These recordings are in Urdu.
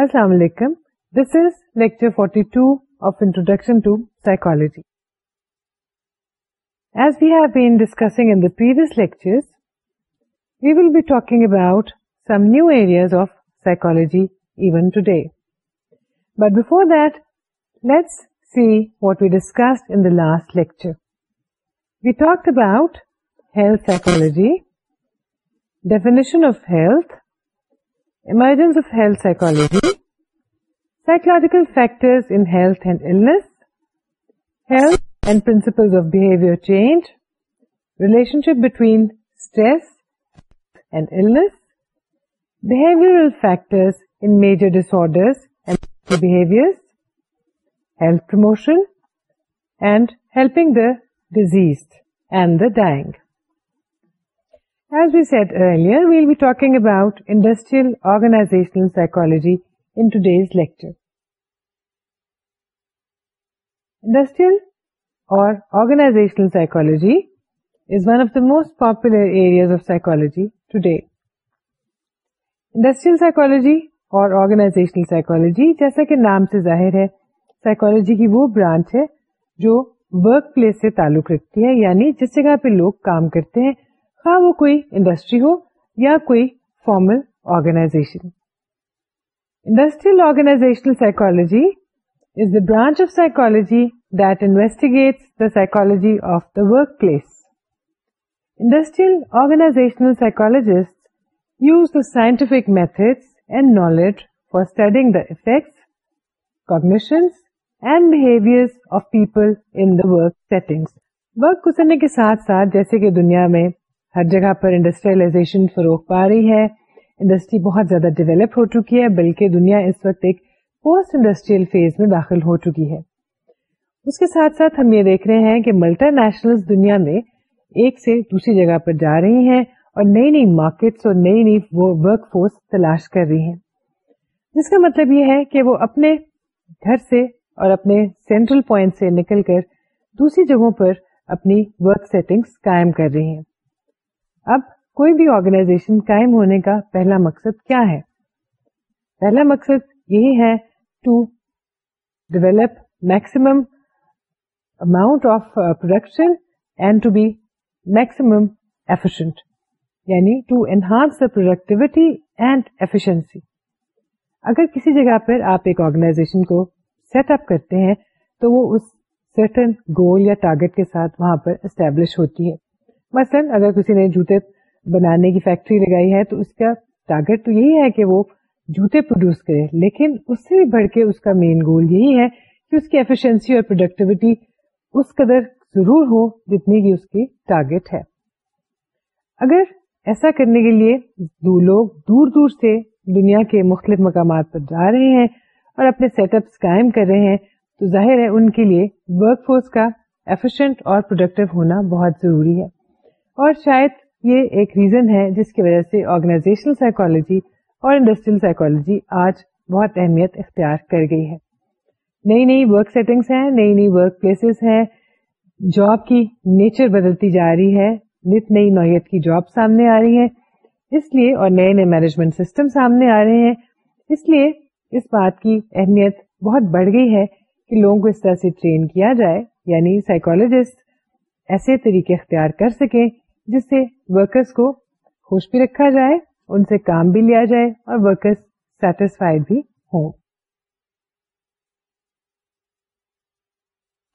Assalamu alaikum. This is lecture 42 of Introduction to Psychology. As we have been discussing in the previous lectures, we will be talking about some new areas of psychology even today. But before that, let's see what we discussed in the last lecture. We talked about health psychology, definition of health, Emergence of health psychology, psychological factors in health and illness, health and principles of behavior change, relationship between stress and illness, behavioral factors in major disorders and behaviors, health promotion, and helping the diseased and the dying. Most popular areas of psychology today industrial psychology اور آرگنا سائیکولوجی جیسا کہ نام سے ظاہر ہے سائکولوجی کی وہ برانچ ہے جو ورک پلیس سے تعلق رکھتی ہے یعنی جس جگہ پہ لوگ کام کرتے ہیں ہاں، وہ کوئی انڈسٹری ہو یا کوئی formal organisation industrial psychology is the branch of psychology that investigate psychology of the workplace industrial organisational psychologist use the scientific method and knowledge for studying the effect cognitions and behaviour of people in the work work گزرنے کے ساتھ ساتھ جیسے کہ دنیا میں ہر جگہ پر انڈسٹریلائزیشن فروغ پا رہی ہے انڈسٹری بہت زیادہ ڈیولپ ہو چکی ہے بلکہ دنیا اس وقت ایک پوسٹ انڈسٹریل فیز میں داخل ہو چکی ہے اس کے ساتھ ساتھ ہم یہ دیکھ رہے ہیں کہ ملٹا نیشنل دنیا میں ایک سے دوسری جگہ پر جا رہی ہیں اور نئی نئی مارکیٹس اور نئی نئی ورک فورس تلاش کر رہی ہیں جس کا مطلب یہ ہے کہ وہ اپنے گھر سے اور اپنے سینٹرل پوائنٹ سے نکل کر دوسری جگہوں پر اپنی ورک سیٹنگز قائم کر رہی ہیں اب کوئی بھی آرگنائزیشن قائم ہونے کا پہلا مقصد کیا ہے پہلا مقصد یہی ہے to develop maximum amount of production and to be maximum efficient یعنی to enhance the productivity and efficiency اگر کسی جگہ پر آپ ایک آرگنائزیشن کو سیٹ اپ کرتے ہیں تو وہ اس سرٹن گول یا ٹارگیٹ کے ساتھ وہاں پر اسٹیبلش ہوتی ہے مثلاً اگر کسی نے جوتے بنانے کی فیکٹری لگائی ہے تو اس کا ٹارگیٹ تو یہی ہے کہ وہ جوتے پروڈیوس کرے لیکن اس سے بھی بڑھ کے اس کا مین گول یہی ہے کہ اس کی ایفیشنسی اور پروڈکٹیوٹی اس قدر ضرور ہو جتنی کی اس کی ٹارگیٹ ہے اگر ایسا کرنے کے لیے دو لوگ دور دور سے دنیا کے مختلف مقامات پر جا رہے ہیں اور اپنے سیٹ اپ قائم کر رہے ہیں تو ظاہر ہے ان کے لیے ورک فورس کا ایفیشینٹ اور پروڈکٹیو ہونا بہت ضروری ہے اور شاید یہ ایک ریزن ہے جس کی وجہ سے آرگنائزیشنل سائیکالوجی اور انڈسٹریل سائیکالوجی آج بہت اہمیت اختیار کر گئی ہے نئی نئی ورک سیٹنگس ہیں نئی نئی ورک پلیسز ہیں جاب کی نیچر بدلتی جا رہی ہے نت نئی نوعیت کی جاب سامنے آ رہی ہے اس لیے اور نئے نئے مینجمنٹ سسٹم سامنے آ رہے ہیں اس لیے اس بات کی اہمیت بہت بڑھ گئی ہے کہ لوگوں کو اس طرح سے ٹرین کیا جائے یعنی سائیکولوجسٹ ایسے طریقے اختیار کر سکیں جس سے ورکرس کو خوش بھی رکھا جائے ان سے کام بھی لیا جائے اور ورکرس سیٹسفائیڈ بھی ہوں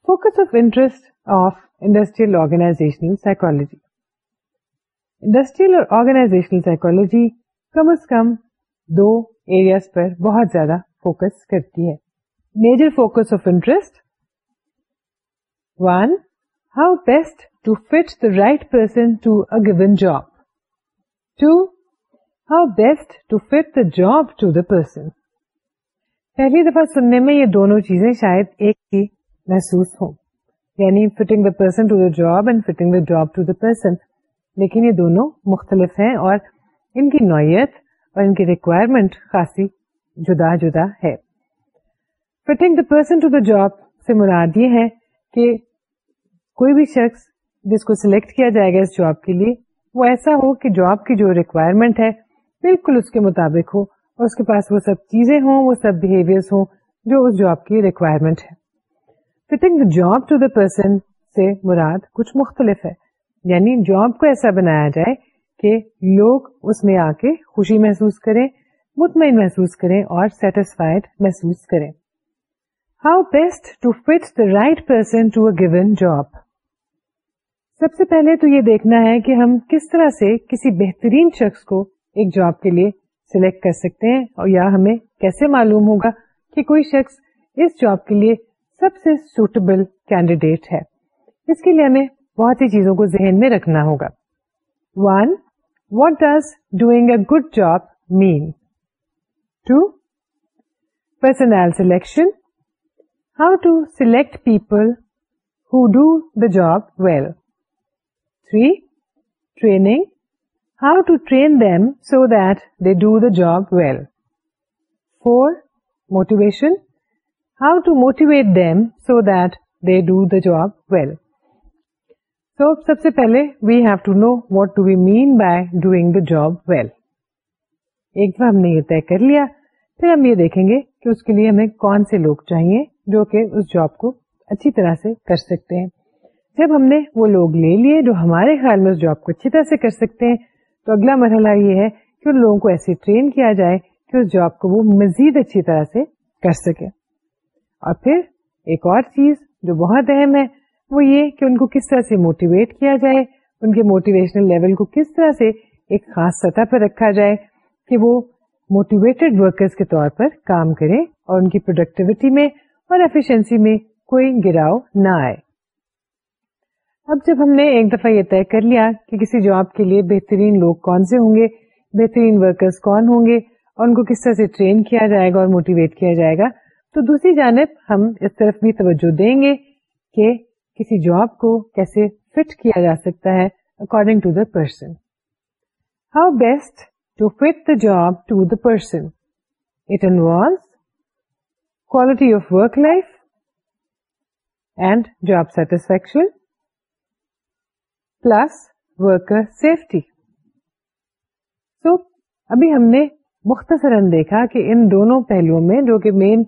focus of interest of industrial organisational psychology industrial اور آرگنائزیشنل سائیکولوجی کم از کم دو ایریاز پر بہت زیادہ فوکس کرتی ہے major focus of interest one how best to fit the right person to a given job two how best to fit the job to the person پہلی دفعہ سننے میں یہ دونوں چیزیں شاید ایک ہی محسوس ہوں یعنی fitting the person to the job and fitting the job to the person لیکن یہ دونوں مختلف ہیں اور ان کی نوعیت اور ان کی ریکوائرمنٹ خاصی جدا جدا ہے fitting the person to the job سے مراد یہ ہے کہ کوئی بھی شخص جس کو سلیکٹ کیا جائے گا اس جاب کے لیے وہ ایسا ہو کہ جاب کی جو ریکوائرمنٹ ہے بالکل اس کے مطابق ہو اور اس کے پاس وہ سب چیزیں ہوں وہ سب بہیویئر ہوں جو اس جاب کی ریکوائرمنٹ ہے fitting job to the person سے مراد کچھ مختلف ہے یعنی جاب کو ایسا بنایا جائے کہ لوگ اس میں آ کے خوشی محسوس کریں مطمئن محسوس کریں اور سیٹسفائڈ محسوس کریں how best to fit the right person to a given job سب سے پہلے تو یہ دیکھنا ہے کہ ہم کس طرح سے کسی بہترین شخص کو ایک جاب کے لیے سلیکٹ کر سکتے ہیں اور یا ہمیں کیسے معلوم ہوگا کہ کوئی شخص اس جاب کے لیے سب سے سوٹیبل کینڈیڈیٹ ہے اس کے لیے ہمیں بہت سی چیزوں کو ذہن میں رکھنا ہوگا one what does doing a good job mean two personnel selection how to select people who do the job well three training how to train so they do the job well four motivation how to motivate them well so سب سے پہلے we have to know what to be mean by doing the job well ایک دفعہ ہم نے یہ طے کر لیا پھر ہم یہ دیکھیں گے کہ اس کے لیے ہمیں کون سے لوگ چاہیے جو کہ اس جاب کو اچھی طرح سے کر سکتے ہیں جب ہم نے وہ لوگ لے لیے جو ہمارے خیال میں اس جاب کو اچھی طرح سے کر سکتے ہیں تو اگلا مرحلہ یہ ہے کہ ان لوگوں کو ایسے ٹرین کیا جائے کہ اس جاب کو وہ مزید اچھی طرح سے کر سکے اور پھر ایک اور چیز جو بہت اہم ہے وہ یہ کہ ان کو کس طرح سے موٹیویٹ کیا جائے ان کے موٹیویشنل لیول کو کس طرح سے ایک خاص سطح پر رکھا جائے کہ وہ موٹیویٹیڈ ورکرز کے طور پر کام کریں اور ان کی پروڈکٹیوٹی میں اور ایفیشنسی میں کوئی گراؤ نہ آئے اب جب ہم نے ایک دفعہ یہ طے کر لیا کہ کسی جاب کے لیے بہترین لوگ کون سے ہوں گے بہترین ورکرز کون ہوں گے اور ان کو کس طرح سے ٹرین کیا جائے گا اور موٹیویٹ کیا جائے گا تو دوسری جانب ہم اس طرف بھی توجہ دیں گے کہ کسی جاب کو کیسے فٹ کیا جا سکتا ہے according to the person how best to fit the job to the person it involves quality of work life and job satisfaction plus worker safety so ابھی ہم نے مختصر دیکھا کہ ان دونوں پہلوؤں میں جو کہ مین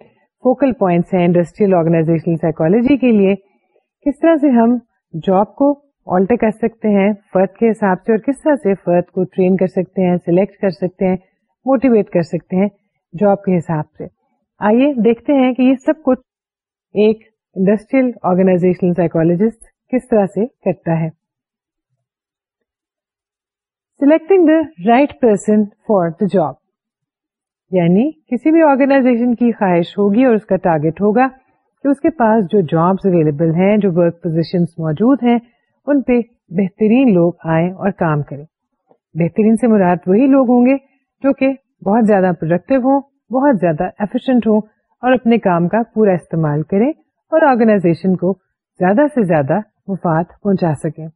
فوکل پوائنٹس ہیں انڈسٹریل سائیکولوجی کے لیے کس طرح سے ہم جاب کو آلٹر کر سکتے ہیں فرد کے حساب سے اور کس طرح سے فرد کو ٹرین کر سکتے ہیں سلیکٹ کر سکتے ہیں موٹیویٹ کر سکتے ہیں جاب کے حساب سے آئیے دیکھتے ہیں کہ یہ سب کچھ ایک انڈسٹریل آرگنائزیشن سائیکولوجسٹ کس طرح سے کرتا ہے selecting the right person for the job یعنی کسی بھی آرگنائزیشن کی خواہش ہوگی اور اس کا ٹارگیٹ ہوگا کہ اس کے پاس جو جابس اویلیبل ہیں جو ورک پوزیشن موجود ہیں ان پہ بہترین لوگ آئیں اور کام کریں بہترین سے مراد وہی لوگ ہوں گے جو کہ بہت زیادہ پروڈکٹیو ہوں بہت زیادہ ایفیشینٹ ہوں اور اپنے کام کا پورا استعمال کریں اور آرگنائزیشن کو زیادہ سے زیادہ مفاد پہنچا سکیں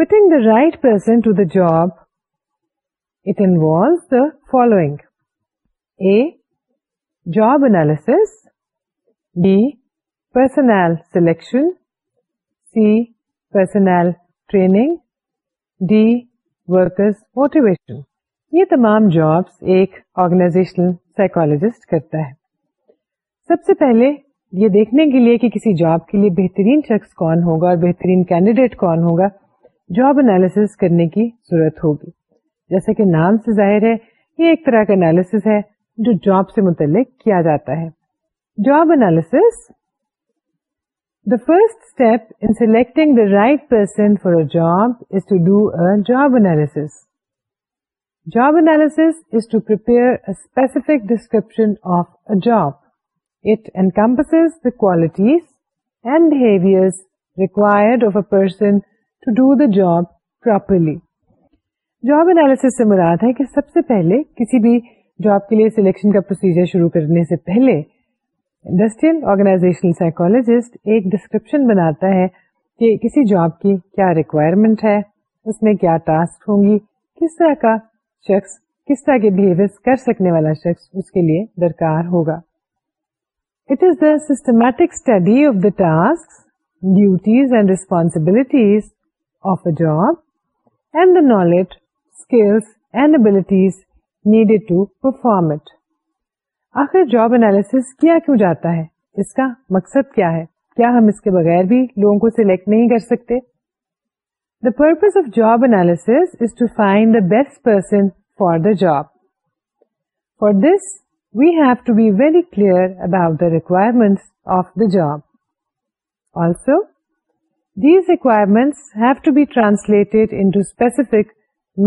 fitting the right person to the job A job b B personnel selection C personnel training D motivation یہ تمام جابس ایک آرگنائزیشنل سائیکولوجسٹ کرتا ہے سب سے پہلے یہ دیکھنے کے لیے کہ کسی جاب کے لیے بہترین شخص کون ہوگا اور بہترین کینڈیڈیٹ کون ہوگا جاب جابس کرنے کی ضرورت ہوگی جیسے کہ نام سے ظاہر ہے یہ ایک طرح کا انالس ہے جو جاب سے متعلق کیا جاتا ہے job is the first step in selecting the right person for a job is to do a job analysis job analysis is to per specific description of a job a job attempts qualities and behaviour required of a person to do the job properly job analysis سے مراد ہے کہ سب سے پہلے کسی بھی جاب کے لیے سلیکشن کا پروسیجر شروع کرنے سے پہلے آرگنائزیشنل سائیکولوجسٹ ایک ڈسکرپشن بناتا ہے کہ کسی جاب کی کیا ریکوائرمنٹ ہے اس میں کیا ٹاسک ہوں گی کس طرح کا شخص کس طرح کے بہیویئر کر سکنے والا شخص اس کے لیے درکار ہوگا it is the systematic study of the task duties and responsibilities job knowledge skills and abilities needed to perform it آخر جاب کیا ہے اس کا مقصد کیا ہے کیا ہم اس کے بغیر بھی لوگوں کو سلیکٹ نہیں کر سکتے the purpose of jobs is to find the best person for the job for this we've to be very clear about the requirement of the job also these have have to be into specific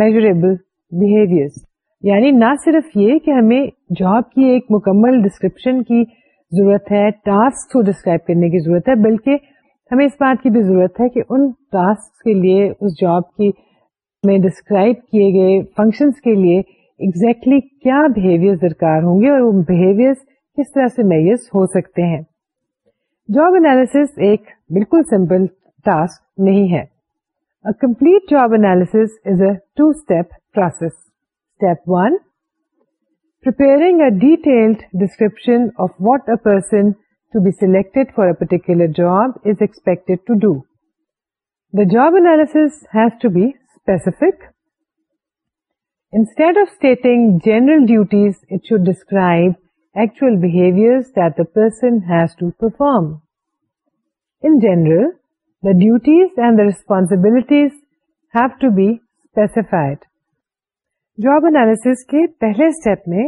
measurable behaviors یعنی نہ صرف یہ کہ ہمیں جاب کی ایک مکمل ڈسکرپشن کی ضرورت ہے ٹاسک کو ڈسکرائب کرنے کی ضرورت ہے بلکہ ہمیں اس بات کی بھی ضرورت ہے کہ ان ٹاسک کے لیے اس جاب کی میں ڈسکرائب کیے گئے فنکشنس کے لیے ایگزیکٹلی کیا بہیویئر درکار ہوں گے اور وہ بہیویئر کس طرح سے میز ہو سکتے ہیں جاب انالیس ایک بالکل سمپل ٹاسک نہیں ہے complete job analysis is a two step process step one a detailed description of what a person to be select for a particular job is expect the job analysis has to be specific instead of stating general duties it should describe actual behaviour that person has to perform in general the duties and the responsibilities کے پہلے اسٹیپ میں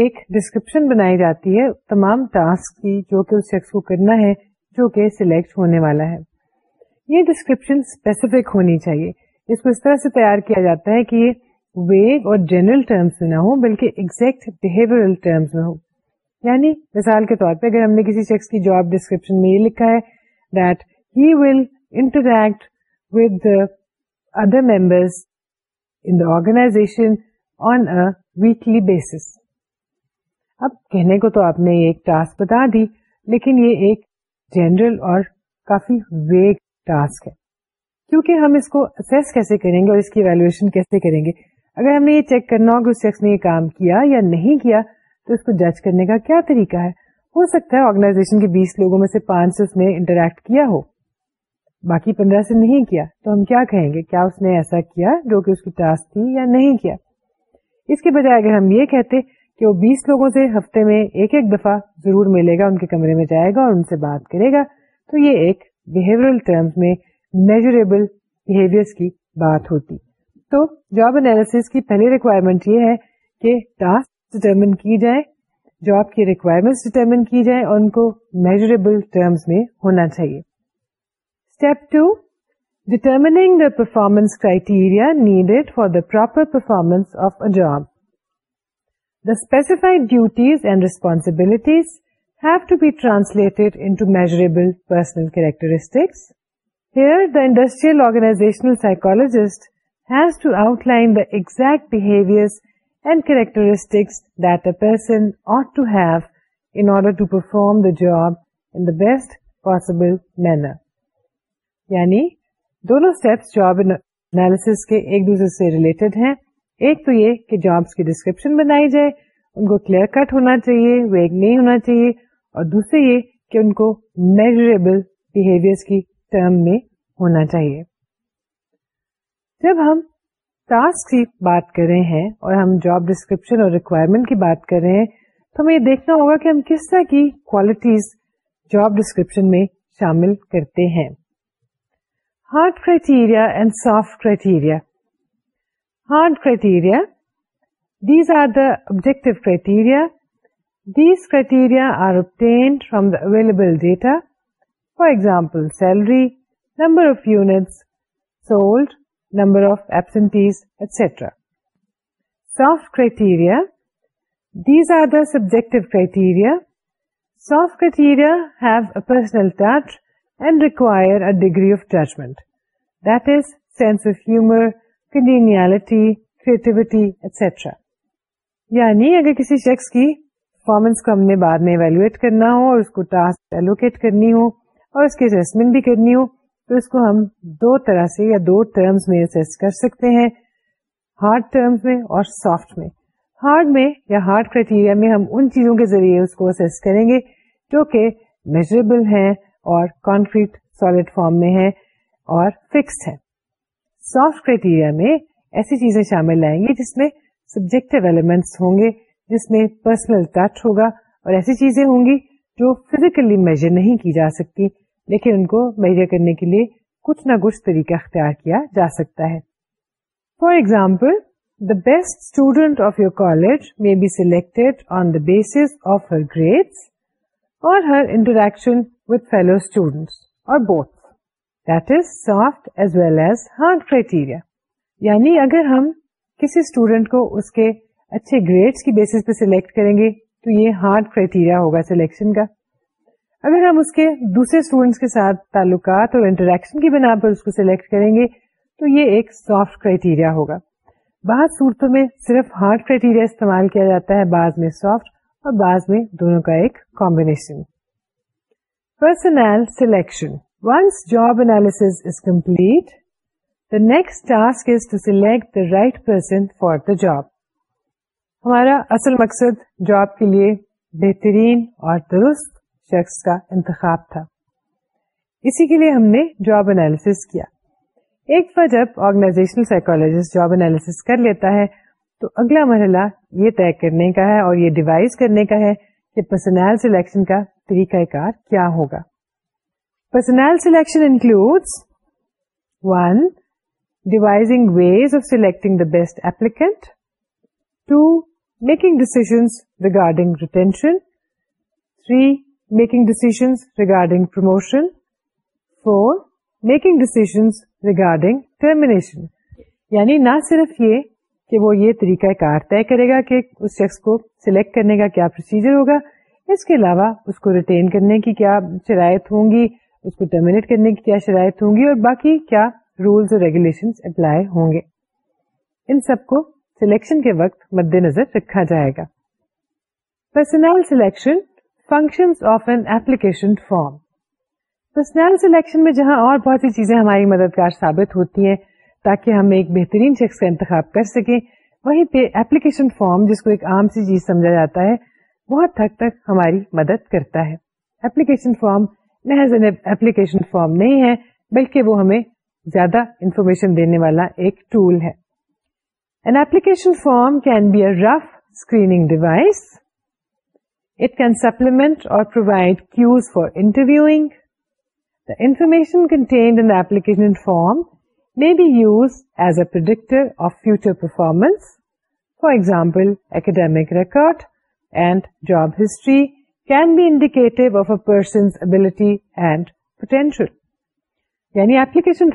ایک ڈسکرپشن بنائی جاتی ہے تمام ٹاسک کی جو کہ اس شخص کو کرنا ہے جو کہ سلیکٹ ہونے والا ہے یہ ڈسکرپشن اسپیسیفک ہونی چاہیے اس کو اس طرح سے تیار کیا جاتا ہے کہ یہ ویگ اور جنرل ٹرمس میں نہ ہو بلکہ ایگزیکٹ بہیورل ٹرمس میں ہو یعنی مثال کے طور پہ اگر ہم نے کسی شخص کی جاب ڈسکرپشن میں یہ لکھا ہے that he will interact with other members in the organisation weekly basis اب کہنے کو تو آپ نے ایک ٹاسک بتا دی لیکن یہ ایک جنرل اور کافی ویگ ٹاسک ہے کیونکہ ہم اس کو اسیس کیسے کریں گے اور اس کی ویلویشن کیسے کریں گے اگر ہم نے یہ چیک کرنا کہ اس شخص نے یہ کام کیا یا نہیں کیا تو اس کو جج کرنے کا کیا طریقہ ہے ہو سکتا ہے آرگنائزیشن کے بیس لوگوں میں سے پانچ سے اس نے انٹریکٹ کیا ہو باقی پندرہ سے نہیں کیا تو ہم کیا کہیں گے کیا اس نے ایسا کیا جو کہ اس کی ٹاسک تھی یا نہیں کیا اس کے بجائے اگر ہم یہ کہتے کہ وہ بیس لوگوں سے ہفتے میں ایک ایک دفعہ ضرور ملے گا ان کے کمرے میں جائے گا اور ان سے بات کرے گا تو یہ ایک بہیورل ٹرمز میں میجوریبل بہیویئر کی بات ہوتی تو جاب انالس کی پہلی ریکوائرمنٹ یہ ہے کہ ٹاسک ڈٹرمن کی جائے جاب کی ریکوائرمنٹس ڈٹرمن کی جائے اور ان کو میجوریبل ٹرمز میں ہونا چاہیے Step 2, determining the performance criteria needed for the proper performance of a job. The specified duties and responsibilities have to be translated into measurable personal characteristics. Here, the industrial organizational psychologist has to outline the exact behaviors and characteristics that a person ought to have in order to perform the job in the best possible manner. یعنی دونوں اسٹیپس جاب انالیس کے ایک دوسرے سے ریلیٹڈ ہیں ایک تو یہ کہ جابس کی ڈسکرپشن بنائی جائے ان کو کلیئر کٹ ہونا چاہیے ویگ نہیں ہونا چاہیے اور دوسرے یہ کہ ان کو میجریبل بہیویئر کی ٹرم میں ہونا چاہیے جب ہم ٹاسک کی بات کر رہے ہیں اور ہم جاب ڈسکرپشن اور ریکوائرمنٹ کی بات کر رہے ہیں تو ہمیں یہ دیکھنا ہوگا کہ ہم کس طرح کی کوالٹیز جاب ڈسکرپشن میں شامل کرتے ہیں Hard criteria and soft criteria. Hard criteria, these are the objective criteria. These criteria are obtained from the available data, for example, salary, number of units sold, number of absentees, etc. Soft criteria, these are the subjective criteria. Soft criteria have a personal touch and require a degree of judgment. Sense of humour کنڈینٹی creativity etcetera یعنی اگر کسی شخص کی پرفارمنس کو ہم نے بعد میں ایویلویٹ کرنا ہو اور اس کو ٹاسک ایلوکیٹ کرنی ہو اور اس کی ازسمنٹ بھی کرنی ہو تو اس کو ہم دو طرح سے یا دو ٹرمز میں اسیس کر سکتے ہیں ہارڈ ٹرمز میں اور سافٹ میں ہارڈ میں یا ہارڈ کرائٹیریا میں ہم ان چیزوں کے ذریعے اس کو اسیس کریں گے جو کہ میزریبل ہیں اور کانکریٹ سالڈ فارم میں ہیں اور فکس ہے سافٹ کرائٹیریا میں ایسی چیزیں شامل آئیں گی جس میں سبجیکٹو ایلیمنٹس ہوں گے جس میں پرسنل ٹچ ہوگا اور ایسی چیزیں ہوں گی جو فزیکلی میجر نہیں کی جا سکتی لیکن ان کو میجر کرنے کے لیے کچھ نہ کچھ طریقہ اختیار کیا جا سکتا ہے for example the best student of your college میں be select on the basis of her grades اور her interaction with fellow students اور both that is soft as well as hard criteria یعنی اگر ہم کسی اسٹوڈینٹ کو اس کے اچھے گریڈس کی بیسس پہ سلیکٹ کریں گے تو یہ ہارڈ کرائٹیریا ہوگا سلیکشن کا اگر ہم اس کے دوسرے اسٹوڈینٹس کے ساتھ تعلقات اور انٹریکشن کی بنا پر اس کو سلیکٹ کریں گے تو یہ ایک سافٹ کرائٹیریا ہوگا بعض صورتوں میں صرف ہارڈ کرائٹیریا استعمال کیا جاتا ہے بعض میں سافٹ اور بعض میں دونوں کا ایک combination personnel selection once جابسلیٹ select person for the job ہمارا اصل مقصد جاب کے لیے بہترین اور درست شخص کا انتخاب تھا اسی کے لیے ہم نے جاب انالیس کیا ایک بار جب آرگنائزیشنل سائیکولوجسٹ جاب انالیس کر لیتا ہے تو اگلا مرحلہ یہ طے کرنے کا ہے اور یہ ڈیوائز کرنے کا ہے کہ پرسنل سلیکشن کا طریقہ کار کیا ہوگا personnel selection include one ways ways of selecting the best applicant making decisions regarding retention three making decisions regarding promotion four making decisions regarding termination یعنی نہ صرف یہ کہ وہ یہ طریقہ کار طے کرے گا کہ اس شخص کو سلیکٹ کرنے کا کیا پروسیجر ہوگا اس کے علاوہ اس کو ریٹین کرنے کی کیا شرائط ہوں گی اس کو ٹرمینیٹ کرنے کی کیا شرائط ہوں گی اور باقی کیا رولس اور ریگولیشن اپلائی ہوں گے ان سب کو سلیکشن کے وقت مد نظر رکھا جائے گا personnel selection function of an application form personnel selection میں جہاں اور بہت سی چیزیں ہماری مددگار ثابت ہوتی ہیں تاکہ ہم ایک بہترین شخص کا انتخاب کر سکیں وہیں پہ ایپلیکیشن فارم جس کو ایک عام سی چیز سمجھا جاتا ہے بہت تک ہماری مدد کرتا ہے ایپلیکیشن فارم محض نظلیکیشن فارم نہیں ہے بلکہ وہ ہمیں زیادہ انفارمیشن دینے والا ایک ٹول ہے an application form can be a rough screening device it can supplement اور provide cues for interviewing the information contained in application form میں be used as a predictor of future performance for example academic record and job history یعنی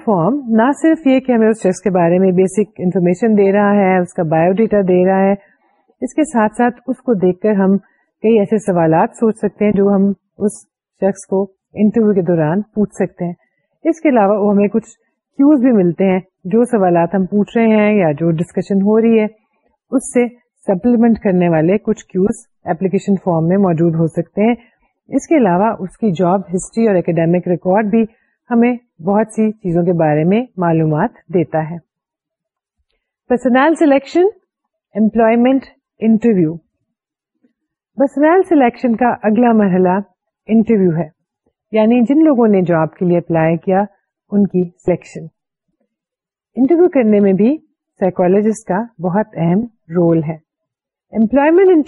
فارم نہ صرف یہ کہ ہمیں اس شخص کے بارے میں بیسک انفارمیشن دے رہا ہے اس کا بایو ڈیٹا دے رہا ہے اس کے ساتھ ساتھ اس کو دیکھ کر ہم کئی ایسے سوالات سوچ سکتے ہیں جو ہم اس شخص کو انٹرویو کے دوران پوچھ سکتے ہیں اس کے علاوہ وہ ہمیں کچھ کیوز بھی ملتے ہیں جو سوالات ہم پوچھ رہے ہیں یا جو ڈسکشن ہو رہی ہے اس سے سپلیمنٹ کرنے والے کچھ کیوز اپلیکیشن فارم میں موجود ہو سکتے ہیں اس کے علاوہ اس کی جاب ہسٹری اور اکیڈیمک ریکارڈ بھی ہمیں بہت سی چیزوں کے بارے میں معلومات دیتا ہے personnel selection employment interview personnel selection کا اگلا مرحلہ انٹرویو ہے یعنی جن لوگوں نے جاب کے لیے اپلائی کیا ان کی سلیکشن انٹرویو کرنے میں بھی سائیکولوجسٹ کا بہت اہم رول ہے امپلائمنٹ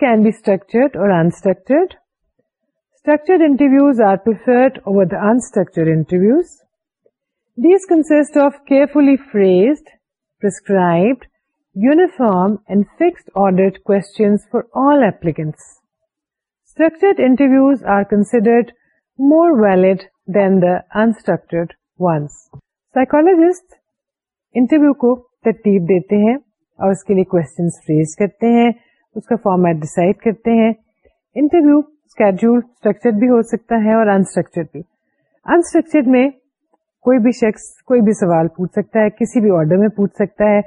کین بی اسٹرکچرڈ اور unstructured structured interviews over the unstructured interviews these consist of carefully phrased prescribed uniform and fixed order for all applicants structured interviews are considered more valid than the unstructured ones psychologist interview کو ترتیب دیتے ہیں اور اس کے لیے کوشچنس فریز کرتے ہیں اس کا فارمیٹ ڈسائڈ کرتے ہیں انٹرویو اسکیڈول اسٹرکچر بھی ہو سکتا ہے اور انسٹرکچر بھی انسٹرکچر میں کوئی بھی شخص کوئی بھی سوال پوچھ سکتا ہے کسی بھی آرڈر میں پوچھ سکتا ہے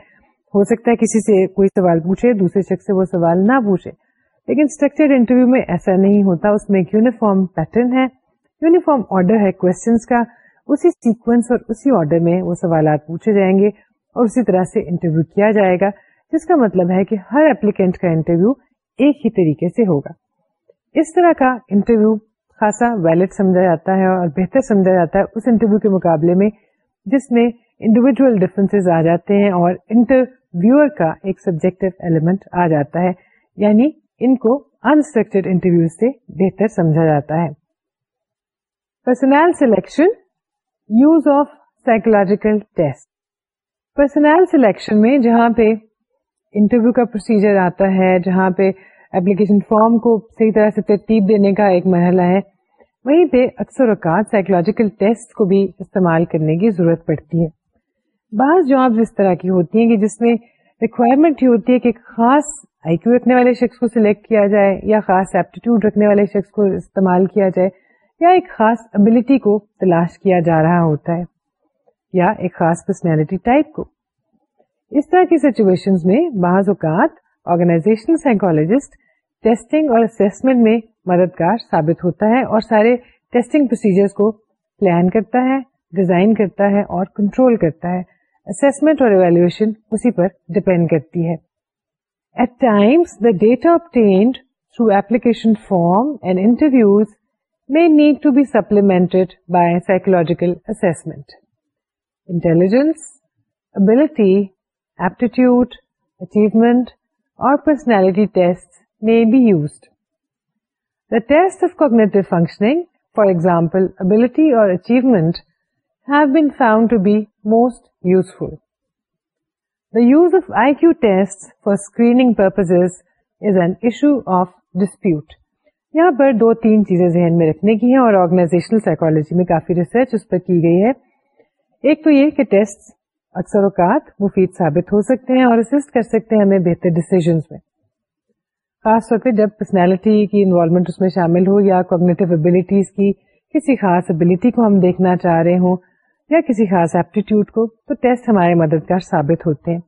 ہو سکتا ہے کسی سے کوئی سوال پوچھے دوسرے شخص سے وہ سوال نہ پوچھے لیکن اسٹرکچرڈ انٹرویو میں ایسا نہیں ہوتا اس میں ایک یونیفارم پیٹرن ہے یونیفارم آرڈر ہے کوشچنس کا اسی سیکوینس اور اسی آرڈر میں وہ سوالات پوچھے جائیں گے اور اسی طرح سے انٹرویو کیا جائے گا جس کا مطلب ہے کہ ہر اپلیکینٹ کا انٹرویو ایک ہی طریقے سے ہوگا اس طرح کا انٹرویو خاصا ویلڈ سمجھا جاتا ہے اور بہتر سمجھا جاتا ہے اس انٹرویو کے مقابلے میں جس میں انڈیویجل ڈفرینس آ جاتے ہیں اور انٹرویور کا ایک سبجیکٹ ایلیمنٹ آ جاتا ہے یعنی ان کو انسٹرکچرڈ انٹرویو سے بہتر سمجھا جاتا ہے personnel selection use of psychological test personnel selection میں جہاں پہ انٹرویو کا پروسیجر آتا ہے جہاں پہ اپلیکیشن فارم کو صحیح طرح سے ترتیب دینے کا ایک مرحلہ ہے وہیں پہ اکثر اوقات سائیکولوجیکل ٹیسٹ کو بھی استعمال کرنے کی ضرورت پڑتی ہے بعض جاب اس طرح کی ہوتی ہیں کہ جس میں ریکوائرمنٹ یہ ہوتی ہے کہ خاص آئی کیو رکھنے والے شخص کو سلیکٹ کیا جائے یا خاص ایپٹیٹیوڈ رکھنے والے شخص کو استعمال کیا جائے یا ایک خاص ابلٹی کو تلاش کیا جا رہا ہوتا ہے یا ایک خاص پرسنالٹی ٹائپ کو اس طرح کی سچویشن میں بعض اوقات آرگنائزیشن ٹیسٹنگ اور میں مددگار ثابت ہوتا ہے اور سارے ٹیسٹنگ پروسیجر کو پلان کرتا ہے ڈیزائن کرتا ہے اور کنٹرول کرتا ہے اسسمنٹ اور ایویلویشن اسی پر ڈپینڈ کرتی ہے ڈیٹا اب through application form and interviews assessment. Intelligence ability aptitude achievement اور personality test may be used the test of cognitive functioning for example ability اور achievement have been found to be most useful the use of I Q test for screening purposes is an issue of dispute یہاں پر دو تین چیزیں ذہن میں رکھنے کی ہیں اور آرگنائزیشنل سائیکولوجی میں کافی ریسرچ اس پر کی گئی ہے ایک تو یہ کہ ٹیسٹ اکثر اوقات مفید ثابت ہو سکتے ہیں اور اسسٹ کر سکتے ہیں ہمیں بہتر میں خاص طور پہ جب پرسنالٹی کی انوالومنٹ اس میں شامل ہو یا کوگنیٹو ابلیٹیز کی کسی خاص ابلیٹی کو ہم دیکھنا چاہ رہے ہوں یا کسی خاص ایپٹیٹیوڈ کو تو ٹیسٹ ہمارے مددگار ثابت ہوتے ہیں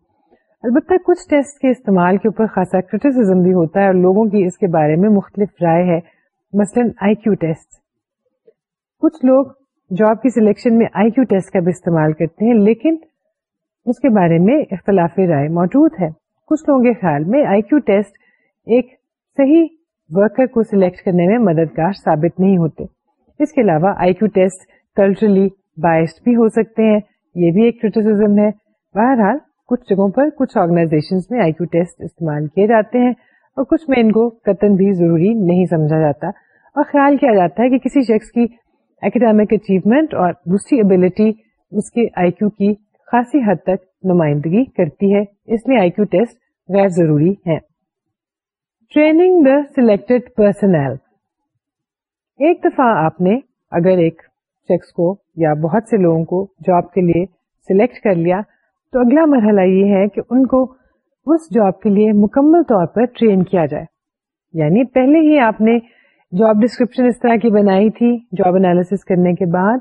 البتہ کچھ ٹیسٹ کے استعمال کے اوپر خاصا کرٹیسزم بھی ہوتا ہے اور لوگوں کی اس کے بارے میں مختلف رائے ہے مثلاً آئی کیو ٹیسٹ کچھ لوگ جاب کی سلیکشن میں آئی کیو ٹیسٹ کا بھی استعمال کرتے ہیں لیکن اس کے بارے میں اختلاف رائے موجود ہے کچھ لوگوں کے خیال میں آئی کیو ٹیسٹ ایک صحیح ورکر کو سلیکٹ کرنے میں مددگار ثابت نہیں ہوتے اس کے علاوہ I Q test culturally biased بھی ہو سکتے ہیں یہ بھی ایک کریٹیسم ہے بہرحال کچھ جگہوں پر کچھ آرگنائزیشن میں آئی کیو ٹیسٹ استعمال کیے جاتے ہیں اور کچھ میں ان کو قطن بھی ضروری نہیں سمجھا جاتا اور خیال کیا جاتا ہے کہ کسی شخص کی اکیڈیمک اچیومنٹ اور دوسری اس کے کیو کی خاصی حد تک نمائندگی کرتی ہے اس لیے ٹیسٹ غیر ضروری ہے ٹریننگ دا سلیکٹ ایک دفعہ آپ نے اگر ایک شخص کو یا بہت سے لوگوں کو جاب کے لیے سلیکٹ کر لیا تو اگلا مرحلہ یہ ہے کہ ان کو اس جاب کے لیے مکمل طور پر ٹرین کیا جائے یعنی پہلے ہی آپ نے جاب ڈسکرپشن اس طرح کی بنائی تھی جاب انالس کرنے کے بعد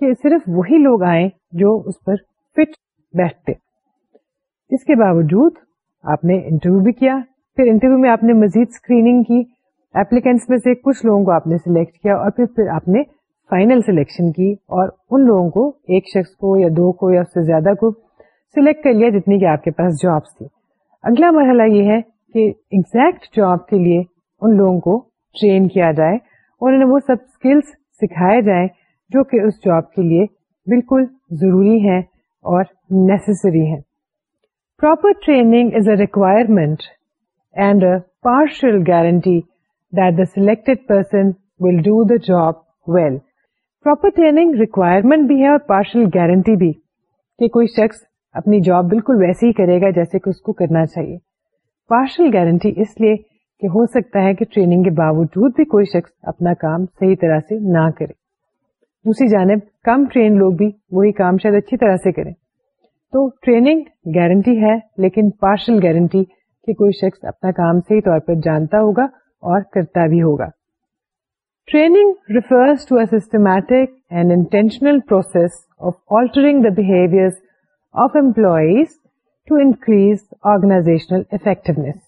کہ صرف وہی لوگ آئے جو اس پر فٹ بیٹھتے اس کے باوجود آپ نے انٹرویو بھی کیا پھر انٹرویو میں آپ نے مزید اسکریننگ کی اپلیکینٹس میں سے کچھ لوگوں کو آپ نے سلیکٹ کیا اور پھر پھر آپ نے فائنل سلیکشن کی اور ان لوگوں کو ایک شخص کو یا دو کو یا اس سے زیادہ کو سلیکٹ کر لیا جتنی کہ آپ کے پاس جابس تھی اگلا مرحلہ یہ ہے کہ ایگزیکٹ جاب کے لیے ان لوگوں کو ٹرین کیا جائے اور انہیں وہ سب اسکلس سکھائے جائیں جو کہ اس جاب کے لیے بالکل ضروری ہیں اور نیسسری ہیں proper training is a a requirement and partial guarantee that the select person will do the job well proper training requirement بھی ہے اور پارشل گارنٹی بھی کہ کوئی شخص اپنی جاب بالکل ویسے ہی کرے گا جیسے کہ اس کو کرنا چاہیے پارشل گارنٹی اس لیے کہ ہو سکتا ہے کہ ٹریننگ کے باوجود بھی کوئی شخص اپنا کام صحیح طرح سے نہ کرے دوسری جانب کم ٹرین لوگ بھی وہی کام شاید اچھی طرح سے کریں تو ٹریننگ گارنٹی ہے لیکن پارشل گارنٹی کہ کوئی شخص اپنا کام صحیح طور پر جانتا ہوگا اور کرتا بھی ہوگا training refers to a systematic and intentional process of altering the behaviour of employees to increase organisational effectiveness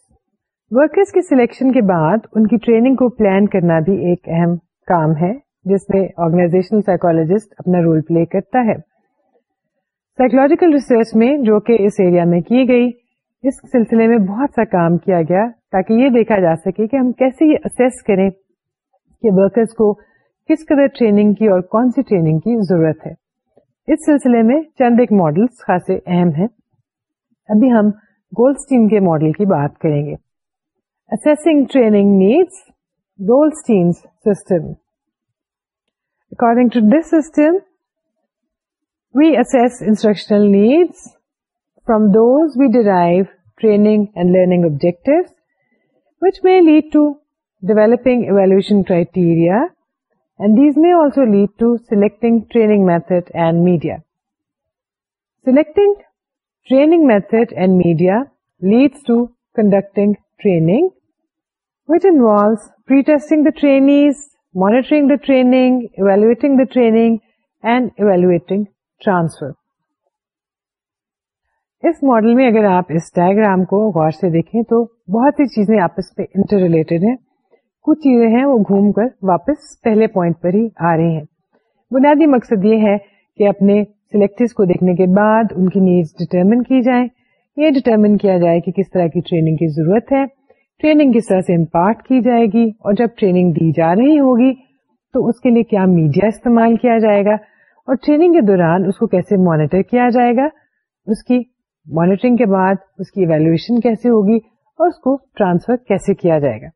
workers کے سلیکشن کے بعد ان کی ٹریننگ کو پلان کرنا بھی ایک اہم کام ہے جس میں آرگنائزیشنل سائیکولوجسٹ اپنا رول پلے کرتا ہے سائیکولوجیکل ریسرچ میں جو کہ اس ایریا میں کی گئی اس سلسلے میں بہت سا کام کیا گیا تاکہ یہ دیکھا جا سکے کہ ہم کیسے یہ اسیس کریں کہ ورکرس کو کس قدر ٹریننگ کی اور کون سی ٹریننگ کی ضرورت ہے اس سلسلے میں چند ایک ماڈلس خاصے اہم ہیں ابھی ہم گولڈ سٹیم کے ماڈل کی بات کریں گے Assessing Training Needs, Goldstein's System. According to this system, we assess instructional needs. From those, we derive training and learning objectives, which may lead to developing evaluation criteria, and these may also lead to selecting training method and media. Selecting training method and media leads to conducting training, اس ماڈل میں اگر آپ اس ڈائگرام کو غور سے دیکھیں تو بہت سی چیزیں آپس پہ انٹر ریلیٹڈ ہیں کچھ چیزیں ہیں وہ گھوم کر واپس پہلے پوائنٹ پر ہی آ رہی ہیں بنیادی مقصد یہ ہے کہ اپنے سلیکٹس کو دیکھنے کے بعد ان کی نیڈ ڈٹرمن کی جائیں یہ ڈٹرمن کیا جائے کہ کس طرح کی ٹریننگ کی ضرورت ہے ٹریننگ کس طرح سے امپارٹ کی جائے گی اور جب ٹریننگ دی جا رہی ہوگی تو اس کے لیے کیا میڈیا استعمال کیا جائے گا اور ٹریننگ کے دوران اس کو کیسے مانیٹر کیا جائے گا اس کی مانیٹرنگ کے بعد اس کی ایویلویشن کیسے ہوگی اور اس کو ٹرانسفر کیسے کیا جائے گا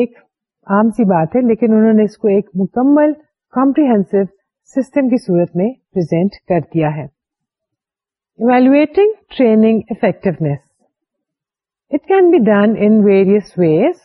ایک عام سی بات ہے لیکن انہوں نے اس کو ایک مکمل کمپریہ سسٹم کی صورت میں پرزینٹ کر دیا ہے ایویلویٹنگ ٹریننگ افیکٹونیس اب اگر آپ نے ورکرس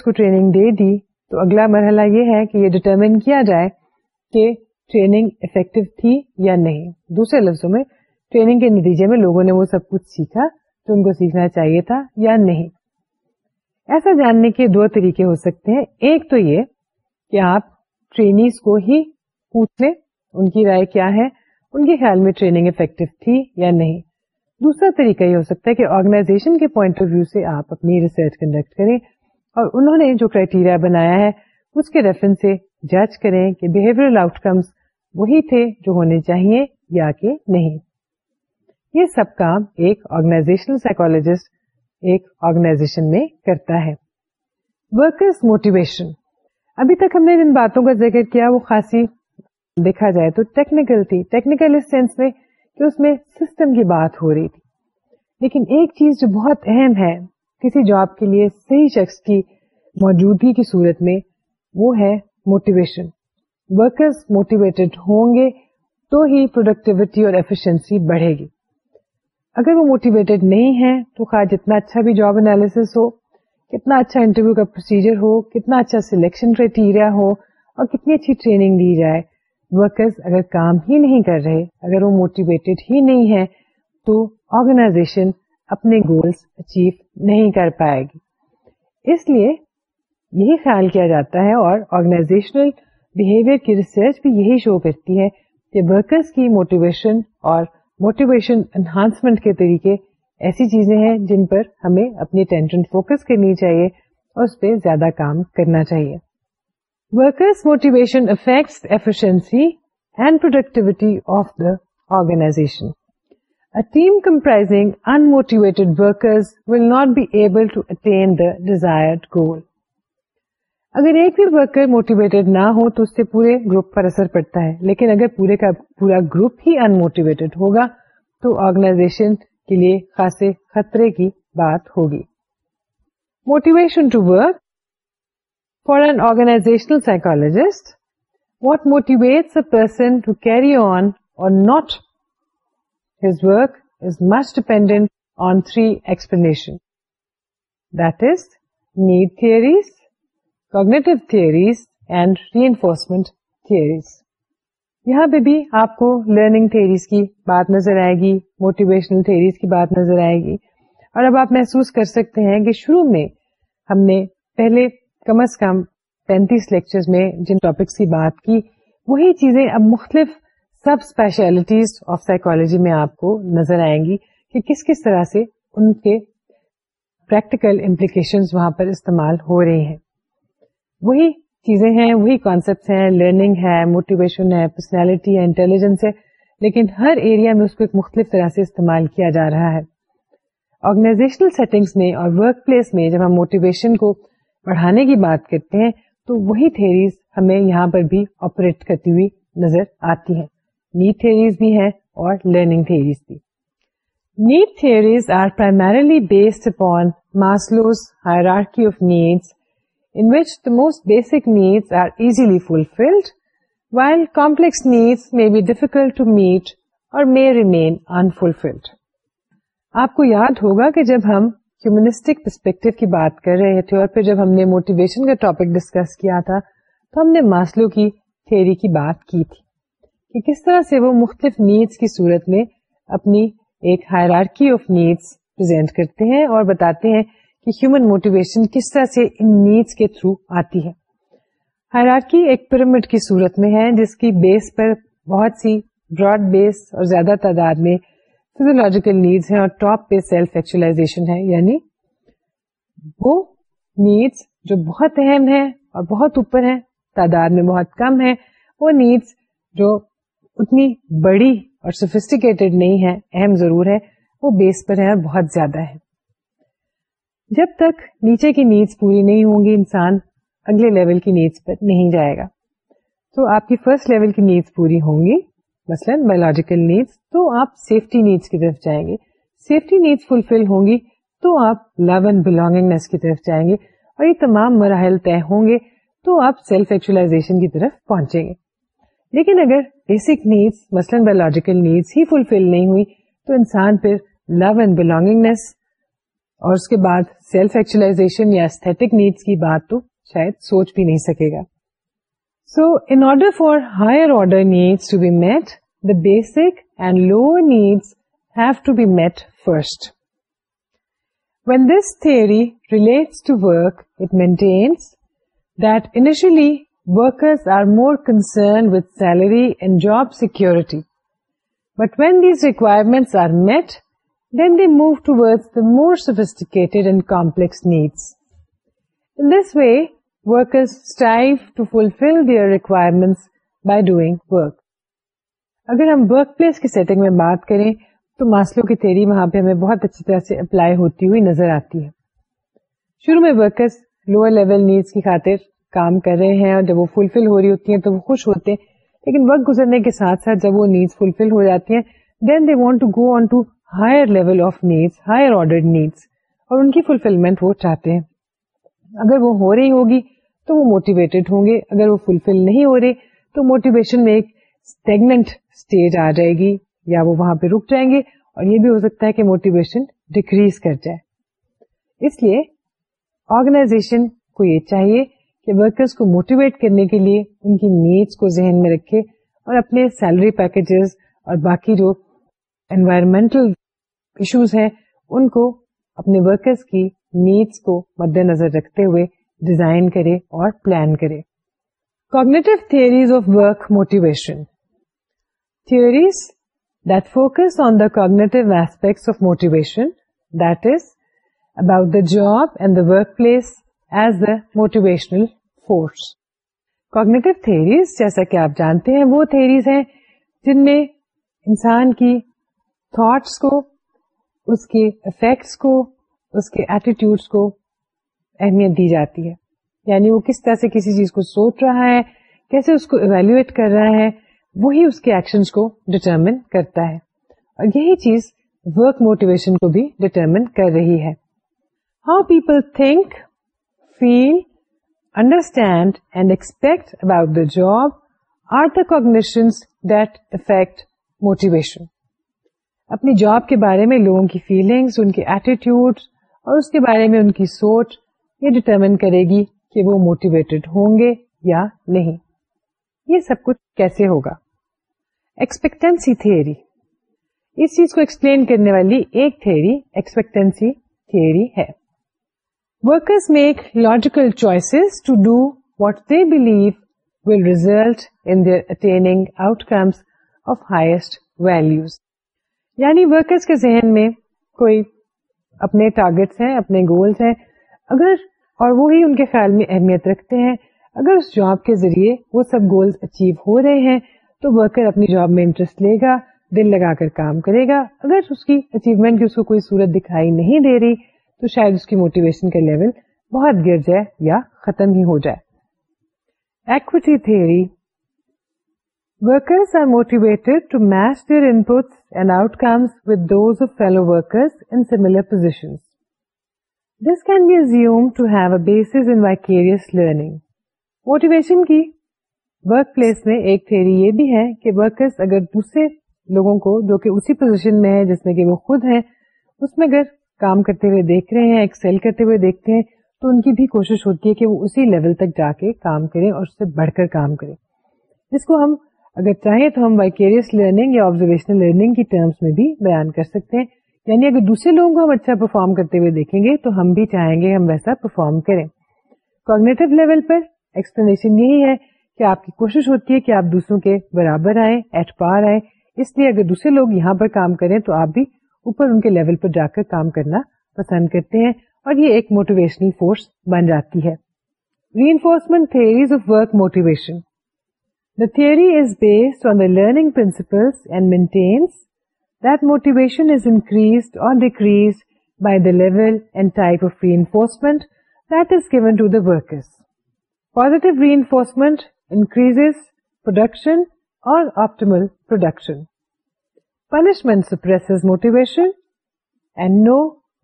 کو ٹریننگ دے دی تو اگلا مرحلہ یہ ہے کہ یہ ڈیٹرمن کیا جائے کہ ٹریننگ افیکٹو تھی یا نہیں دوسرے لفظوں میں ٹریننگ کے نتیجے میں لوگوں نے وہ سب کچھ سیکھا تو ان کو سیکھنا چاہیے تھا یا نہیں ایسا جاننے کے دو طریقے ہو سکتے ہیں ایک تو یہ کہ آپ کو ہی پوچھ لیں ان ان کی رائے کیا ہے کے خیال میں ٹریننگ افیکٹو تھی یا نہیں دوسرا طریقہ یہ ہو سکتا ہے کہ آرگنائزیشن کے پوائنٹ آف ویو سے آپ اپنی ریسرچ کنڈکٹ کریں اور انہوں نے جو کرائٹیریا بنایا ہے اس کے ریفرنس سے جج کریں کہ بہیویئر آؤٹ کمس وہی تھے جو ہونے چاہیے یا کہ نہیں یہ سب کام ایک آرگنائزیشنل سائیکولوجسٹ ایک آرگنائزیشن میں کرتا ہے ورکرز موٹیویشن ابھی تک ہم نے جن باتوں کا ذکر کیا وہ خاصی دیکھا جائے تو ٹیکنیکل تھی ٹیکنیکل اس اس سینس میں میں کہ سسٹم کی بات ہو رہی تھی لیکن ایک چیز جو بہت اہم ہے کسی جاب کے لیے صحیح شخص کی موجودگی کی صورت میں وہ ہے موٹیویشن ورکرز موٹیویٹڈ ہوں گے تو ہی پروڈکٹیوٹی اور ایفیشنسی بڑھے گی اگر وہ موٹیویٹیڈ نہیں ہے تو خواہ جتنا اچھا بھی جاب انالیس ہو کتنا اچھا انٹرویو کا پروسیجر ہو کتنا اچھا سلیکشن کرائٹیریا ہو اور کتنی اچھی ٹریننگ دی جائے ورکرز اگر کام ہی نہیں کر رہے اگر وہ موٹیویٹیڈ ہی نہیں ہے تو آرگنائزیشن اپنے گولس اچیو نہیں کر پائے گی اس لیے یہی خیال کیا جاتا ہے اور آرگنائزیشنل بہیویئر کی ریسرچ بھی یہی شو کرتی ہے کہ ورکرز کی موٹیویشن اور موٹیویشن انہانسمنٹ کے طریقے ایسی چیزیں ہیں جن پر ہمیں اپنی ٹینشن فوکس کرنی چاہیے اور اس پہ زیادہ کام کرنا چاہیے workers motivation affects efficiency and productivity of the organisation team comprising unmotivated workers will not be able to attain the desire goal اگر ایک بھی ورکر موٹیویٹڈ نہ ہو تو اس سے پورے گروپ پر اثر پڑتا ہے لیکن اگر پورے کا پورا گروپ ہی انموٹیویٹیڈ ہوگا تو آرگنائزیشن کے لیے خاصے خطرے کی بات ہوگی motivation to work for an organisational psychologist what motivates a person to carry on or not his work is must dependent on three explanation that is need theories cognitive theories and reinforcement theories یہاں پہ بھی آپ کو لرننگ تھیریز کی بات نظر آئے گی موٹیویشنل تھیئرز کی بات نظر آئے گی اور اب آپ محسوس کر سکتے ہیں کہ شروع میں ہم نے پہلے کم از کم پینتیس لیکچر میں جن ٹاپکس کی بات کی وہی چیزیں اب مختلف سب اسپیشلٹیز آف سائیکولوجی میں آپ کو نظر آئیں گی کہ کس کس طرح سے ان کے پریکٹیکل امپلیکیشن وہاں پر استعمال ہو رہی ہیں وہی چیزیں ہیں وہی کانسپٹ ہیں لرننگ ہے موٹیویشن ہے پرسنالٹی ہے انٹیلیجنس ہے لیکن ہر ایریا میں اس کو ایک مختلف طرح سے استعمال کیا جا رہا ہے آرگنائزیشنل سیٹنگس میں اور ورک پلیس میں جب ہم موٹیویشن کو بڑھانے کی بات کرتے ہیں تو وہی تھیریز ہمیں یہاں پر بھی آپریٹ کرتی ہوئی نظر آتی ہیں نیٹ تھیریز بھی ہیں اور لرننگ تھیریز بھی need theories are primarily based upon Maslow's hierarchy of needs in which the most basic needs needs are easily fulfilled, while complex may may be difficult to meet or remain آپ کو یاد ہوگا کہ جب ہم پرسپیکٹو کی بات کر رہے تھے اور پھر جب ہم نے موٹیویشن کا ٹاپک ڈسکس کیا تھا تو ہم نے ماسلو کی تھیری کی بات کی تھی کہ کس طرح سے وہ مختلف نیڈس کی صورت میں اپنی ایک ہائرارکی آف نیڈس پرزینٹ کرتے ہیں اور بتاتے ہیں کہ ہیومن موٹیویشن کس طرح سے ان نیڈس کے تھرو آتی ہے ہرا ایک پیرامڈ کی صورت میں ہے جس کی بیس پر بہت سی براڈ بیس اور زیادہ تعداد میں فیزولوجیکل نیڈس ہیں اور ٹاپ پہ سیلف ایکچولاشن ہے یعنی وہ نیڈس جو بہت اہم ہیں اور بہت اوپر ہیں تعداد میں بہت کم ہیں وہ نیڈس جو اتنی بڑی اور سفسٹیکیٹڈ نہیں ہے اہم ضرور ہے وہ بیس پر ہے بہت زیادہ ہے جب تک نیچے کی نیڈس پوری نہیں ہوں گی انسان اگلے لیول کی نیڈس پر نہیں جائے گا تو آپ کی فرسٹ لیول کی نیڈس پوری ہوں گی مثلاً بایولوجیکل نیڈس تو آپ سیفٹی نیڈس کی طرف جائیں گے سیفٹی نیڈس فلفل ہوں گی تو آپ لو اینڈ بلونگنگنیس کی طرف جائیں گے اور یہ تمام مراحل طے ہوں گے تو آپ سیلف ایکچولاشن کی طرف پہنچیں گے لیکن اگر بیسک نیڈس مثلاً بایولوجیکل نیڈس ہی فلفل نہیں ہوئی تو انسان پھر لو اینڈ بلونگنگنیس اور اس کے بعد سیلف ایکچولاشن یا استھیٹک نیڈس کی بات تو شاید سوچ بھی نہیں سکے گا so in order for higher order needs to be met the basic and lower needs have to be met first when this theory relates to work it maintains that initially workers are more concerned with salary and job security. But when these requirements are met, then they move towards the more sophisticated and complex needs. In this way, workers strive to fulfill their requirements by doing work. اگر ہم ورک پلیس کی سیٹنگ میں بات کریں تو ماسلو کی تھیری وہاں پہ ہمیں بہت اچھی طرح سے اپلائی ہوتی ہوئی نظر آتی ہے شروع میں ورکرس لوور لیول نیڈس کی خاطر کام کر رہے ہیں اور جب وہ فلفل ہو رہی ہوتی ہیں تو وہ خوش ہوتے ہیں لیکن وقت گزرنے کے ساتھ ساتھ جب وہ نیڈس فلفل ہو جاتی ہیں then they want to go on to higher level of needs higher order needs اور ان کی فلفلمنٹ وہ چاہتے ہیں اگر وہ ہو رہی ہوگی تو وہ موٹیویٹیڈ ہوں گے اگر وہ فلفل نہیں ہو رہے تو موٹیویشن میں ایک اسٹیگنٹ اسٹیج آ جائے گی یا وہ وہاں پہ رک جائیں گے اور یہ بھی ہو سکتا ہے کہ موٹیویشن ڈیکریز کر جائے اس لیے آرگنائزیشن کو یہ چاہیے کہ ورکرس کو موٹیویٹ کرنے کے لیے ان کی نیڈس کو ذہن میں رکھے اور اپنے سیلری پیکجز اور باقی جو انوائرمنٹل ایشوز ہیں ان کو اپنے ورکرس کی نیڈس کو مد نظر رکھتے ہوئے ڈیزائن کرے اور پلان کرے cognitive theories of work motivation theories that focus on the cognitive aspects of motivation that is about the job and the workplace as the motivational force cognitive theories جیسا کہ آپ جانتے ہیں وہ تھیئریز ہیں جن میں انسان کی تھاٹس کو اس کے افیکٹس کو اس کے ایٹیٹیوڈس کو اہمیت دی جاتی ہے یعنی وہ کس طرح سے کسی چیز کو سوچ رہا ہے کیسے اس کو ایویلویٹ کر رہا ہے وہی اس کے ایکشنس کو ڈٹرمن کرتا ہے اور یہی چیز ورک موٹیویشن کو بھی ڈٹرمن کر رہی ہے how people think feel understand and expect about the job are cognition that affect motivation اپنی جاب کے بارے میں لوگوں کی فیلنگس ان کے ایٹیٹیوڈ اور اس کے بارے میں ان کی سوچ یہ ڈٹرمن کرے گی کہ وہ موٹیویٹیڈ ہوں گے یا نہیں یہ سب کچھ کیسے ہوگا ایکسپیکٹینسی اس چیز کو ایکسپلین کرنے والی ایک تھیئری ایکسپیکٹینسی ہے workers make logical choices to do what they believe will result in their outcomes of highest values یعنی کے ذہن میں کوئی اپنے گولس ہیں اگر اور وہی وہ اہمیت رکھتے ہیں اگر اس جاب کے ذریعے وہ سب گولس اچیو ہو رہے ہیں تو ورکر اپنی جاب میں انٹرسٹ لے گا دل لگا کر کام کرے گا اگر اس کی اچیومنٹ کی اس کو کوئی صورت دکھائی نہیں دے رہی تو شاید اس کی موٹیویشن کا لیول بہت گر جائے یا ختم ہی ہو جائے ایکوٹی تھیوری ایک تھری یہ بھی ہے کہ دوسرے لوگوں کو جو کہ اسی پوزیشن میں ہے جس میں کہ وہ خود ہے اس میں اگر کام کرتے ہوئے دیکھ رہے ہیں ایکسل کرتے ہوئے دیکھتے ہیں تو ان کی بھی کوشش ہوتی ہے کہ وہ اسی لیول تک جا کے کام کریں اور اس سے بڑھ کر کام کرے جس کو ہم اگر چاہیں تو ہم وائکیریس لرننگ یا آبزرویشنل لرننگ کی میں بھی بیان کر سکتے ہیں یعنی اگر دوسرے لوگوں کو ہم اچھا پرفارم کرتے ہوئے دیکھیں گے تو ہم بھی چاہیں گے ہم ویسا پرفارم کریں کوگنیٹو لیول پر ایکسپلینیشن یہی ہے کہ آپ کی کوشش ہوتی ہے کہ آپ دوسروں کے برابر آئیں ایٹ پار آئیں اس لیے اگر دوسرے لوگ یہاں پر کام کریں تو آپ بھی اوپر ان کے لیول پر جا کر کام کرنا پسند کرتے ہیں اور یہ ایک موٹیویشنل فورس بن جاتی ہے reinforcement of work motivation the theory is based on the learning principle and maintains that motivation is increase or decrease by the لائپ of reinforcement that is given to the workers positive reinforcement increase production or optimal production punishment suppress motivation and no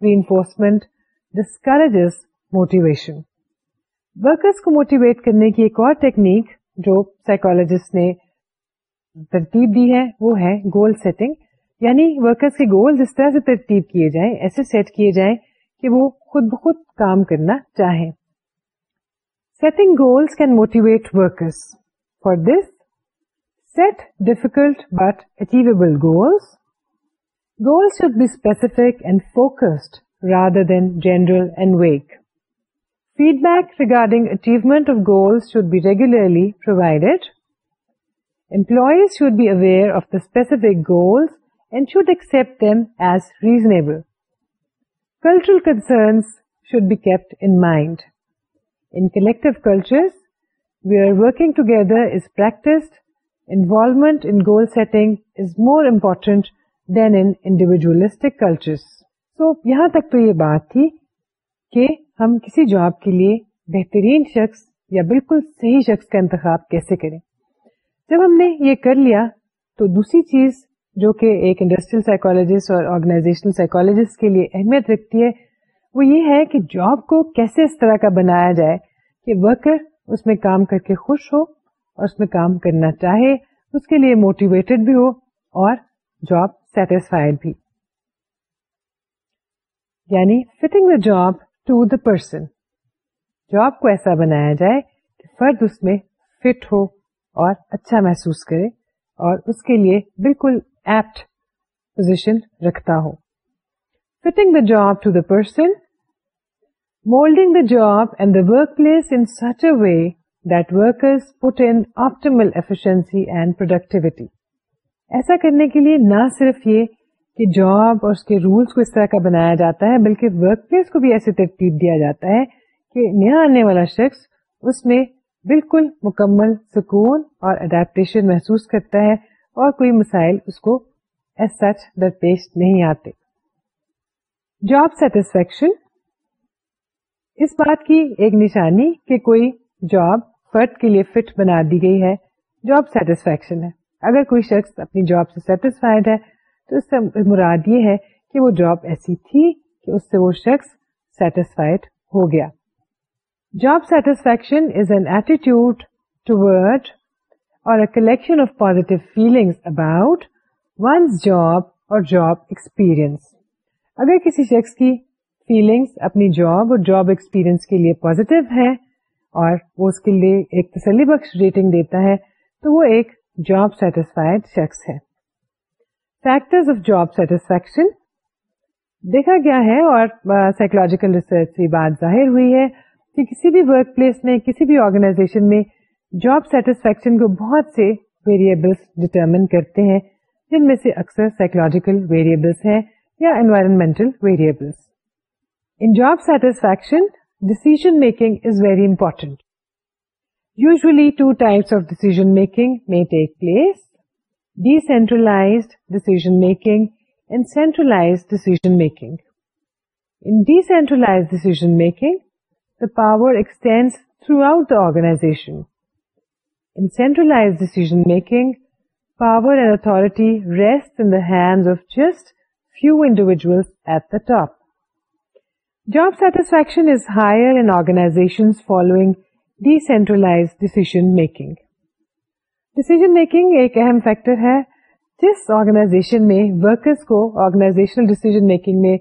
reinforcement discourages motivation workers کو موٹیویٹ کرنے کی ایک اور ٹیکنیک جو سائیکولوجسٹ نے ترتیب دی ہے وہ ہے گول سیٹنگ یعنی ورکرس کے گولز جس طرح سے ترتیب کیے جائیں ایسے سیٹ کیے جائیں کہ وہ خود بخود کام کرنا چاہیں setting goals can motivate workers for this set difficult but achievable goals goals should be specific and focused rather than general and vague feedback regarding achievement of goal should be regularly provided employees should be aware of the specific goals and should accept them as reasonable cultural concerns should be kept in mind in collective cultures we are working together is practised involvement in goal setting is more important than individualistic culture so یہاں تک تو یہ بات تھی کہ ہم کسی جاب کے لیے بہترین شخص یا بالکل صحیح شخص کا انتخاب کیسے کریں جب ہم نے یہ کر لیا تو دوسری چیز جو کہ ایک انڈسٹریل سائیکولوجسٹ اور آرگنائزیشنل سائیکولوجسٹ کے لیے اہمیت رکھتی ہے وہ یہ ہے کہ جاب کو کیسے اس طرح کا بنایا جائے کہ ورکر اس میں کام کر کے خوش ہو اور اس میں کام کرنا چاہے اس کے لیے موٹیویٹڈ بھی ہو اور جاب سیٹسفائڈ بھی یعنی fitting the job to the person job کو ایسا بنایا جائے کہ فرد اس میں فٹ ہو اور اچھا محسوس کرے اور اس کے لیے بالکل ایپٹ پوزیشن رکھتا ہو fitting the job to the person moulding the job and the workplace in such a way that workers put in optimal efficiency and productivity ایسا کرنے کے لیے نہ صرف یہ کہ جاب اور اس کے رولس کو اس طرح کا بنایا جاتا ہے بلکہ ورک پلیس کو بھی ایسے ترتیب دیا جاتا ہے کہ نیا آنے والا شخص اس میں بالکل مکمل سکون اور اڈیپٹیشن محسوس کرتا ہے اور کوئی مسائل اس کو سچ درپیش نہیں آتے جاب سیٹسفیکشن اس بات کی ایک نشانی کہ کوئی جاب فرد کے لیے فٹ بنا دی گئی ہے جاب سیٹسفیکشن ہے اگر کوئی شخص اپنی جاب سے سیٹسفائڈ ہے تو اس سے مراد یہ ہے کہ وہ جاب ایسی تھی کہ اس سے وہ شخص سیٹسفائڈ ہو گیا job satisfaction is an attitude or collection of positive feelings about one's job or job experience اگر کسی شخص کی فیلنگس اپنی جاب اور جاب ایکسپیرئنس کے لیے پوزیٹو ہے اور وہ اس کے لیے ایک تسلی بخش ریٹنگ دیتا ہے تو وہ ایک جاب سیٹسفائڈ شخص ہے فیکٹر آف جاب سیٹسفیکشن دیکھا گیا ہے اور سائیکولوجیکل ریسرچ سے بات ظاہر ہوئی ہے کہ کسی بھی ورک پلیس میں کسی بھی آرگنائزیشن میں جاب سیٹسفیکشن کو بہت سے ویریبلس ڈیٹرمن کرتے ہیں جن میں سے اکثر سائیکولوجیکل ویریبلس ہیں یا environmental variables in job satisfaction decision making is very important usually two types of decision making میں take place decentralized decision-making, and centralized decision-making. In decentralized decision-making, the power extends throughout the organization. In centralized decision-making, power and authority rests in the hands of just few individuals at the top. Job satisfaction is higher in organizations following decentralized decision-making. Decision making ایک اہم فیکٹر ہے جس آرگنائزیشن میں کو آرگنائزیشنل ڈسیزن میکنگ میں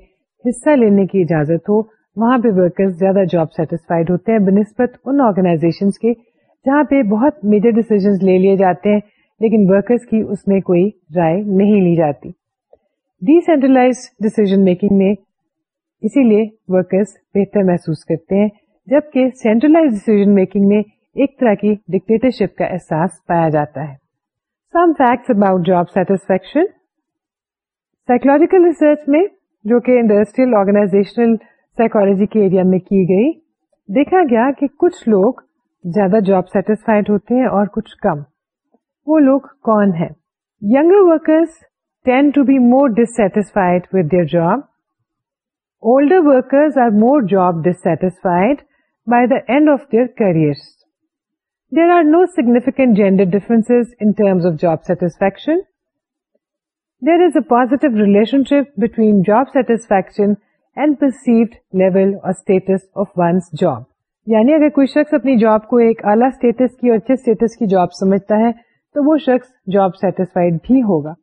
حصہ لینے کی اجازت ہو وہاں پہ ورکرز زیادہ جاب سیٹسفائڈ ہوتے ہیں بنسبت ان آرگنائزیشن کے جہاں پہ بہت میجر ڈیسیزن لے لیے جاتے ہیں لیکن ورکرز کی اس میں کوئی رائے نہیں لی جاتی ڈی سینٹرلائز ڈیسیزن میکنگ میں اسی لیے ورکرز بہتر محسوس کرتے ہیں جبکہ سینٹرلائز ڈیسیزن میکنگ میں ایک طرح کی ڈکٹرشپ کا احساس پایا جاتا ہے some facts about job satisfaction psychological research میں جو کہ انڈسٹریل آرگنائزیشنل سائیکولوجی کے ایریا میں کی گئی دیکھا گیا کہ کچھ لوگ زیادہ جاب سیٹسفائڈ ہوتے ہیں اور کچھ کم وہ لوگ کون ہیں یگر workers tend to be more dissatisfied with their job older workers are more job dissatisfied by end of their careers there are no significant gender between of job satisfaction there is a positive of one's job یعنی اگر کوئی شخص اپنی جاب کو ایک اعلیٰ اسٹیٹس کی اور اچھے اسٹیٹس کی جاب سمجھتا ہے تو وہ شخص جاب سیٹسفائڈ بھی ہوگا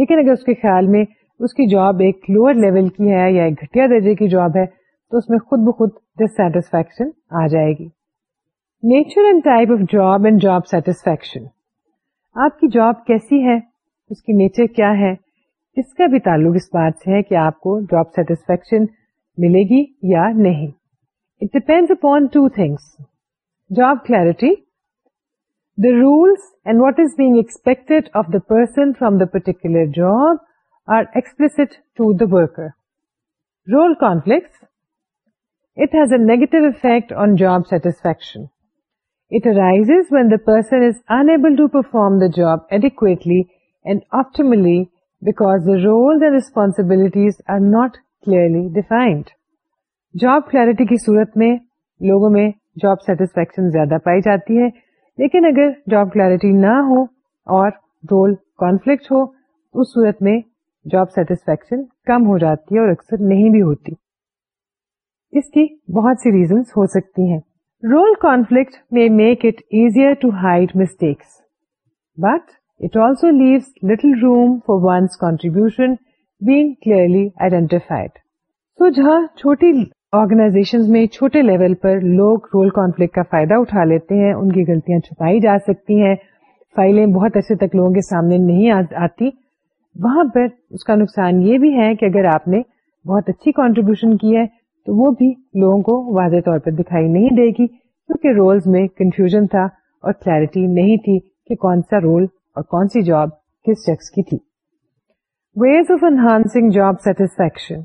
لیکن اگر اس کے خیال میں اس کی جاب ایک لوور لیول کی ہے یا ایک گھٹیا درجے کی جاب ہے تو اس میں خود بخود ڈسٹسفیکشن آ جائے گی nature and type of job and job satisfaction آپ کی جاب کیسی ہے اس کی نیچر کیا ہے اس کا بھی تعلق اس بات سے ہے کہ آپ کو جاب سیٹسفیکشن ملے گی یا نہیں it depend upon two things job clarity the roles and what is being expect of the person from the particular job are explained to the worker role it has a negative effect on job satisfaction it arises when the person is unable to perform the job apply back role responsibilities are not clearly defined job clarity کی سورت میں لوگوں میں جاب سیٹسفیکشن زیادہ پائی جاتی ہے لیکن اگر جاب کلیئرٹی نہ ہو اور رول کانفلکٹ ہو اس سورت میں جاب سیٹسفیکشن کم ہو جاتی ہے اور اکثر نہیں بھی ہوتی اس کی بہت سی ریزنس ہو سکتی ہیں role conflict may make it easier to hide mistakes but it also leave little room for one's contribution being clearly identified so جہاں چھوٹی آرگنائزیشن میں چھوٹے لیول پر لوگ رول کانفلکٹ کا فائدہ اٹھا لیتے ہیں ان کی غلطیاں چھپائی جا سکتی ہیں فائلیں بہت ایسے تک لوگوں کے سامنے نہیں آتی وہاں پر اس کا نقصان یہ بھی ہے کہ اگر آپ نے بہت اچھی کانٹریبیوشن کی ہے تو وہ بھی لوگوں کو واضح طور پر دکھائی نہیں دے گی کیونکہ رولز میں کنفیوژن تھا اور کلیرٹی نہیں تھی کہ کون سا رول اور کون سی جاب کس شخص کی تھی ways of enhancing job satisfaction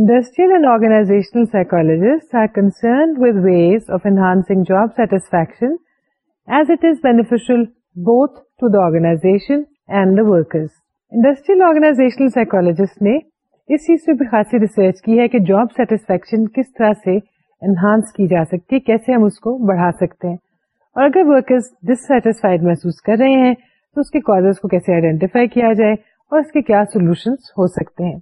industrial and organisational psychologist are concern with ways of enhancing job satisfaction as it is beneficial both to the organisation and the workers industrial organisational psychologist نے اس چیز پہ بھی خاصی ریسرچ کی ہے کہ جاب سیٹسفیکشن کس طرح سے انہانس کی جا سکتی ہے کیسے ہم اس کو بڑھا سکتے ہیں اور اگر ورکرز محسوس کر رہے ہیں تو اس کے کو کیسے آئیڈینٹیفائی کیا جائے اور اس کے کیا سولوشنس ہو سکتے ہیں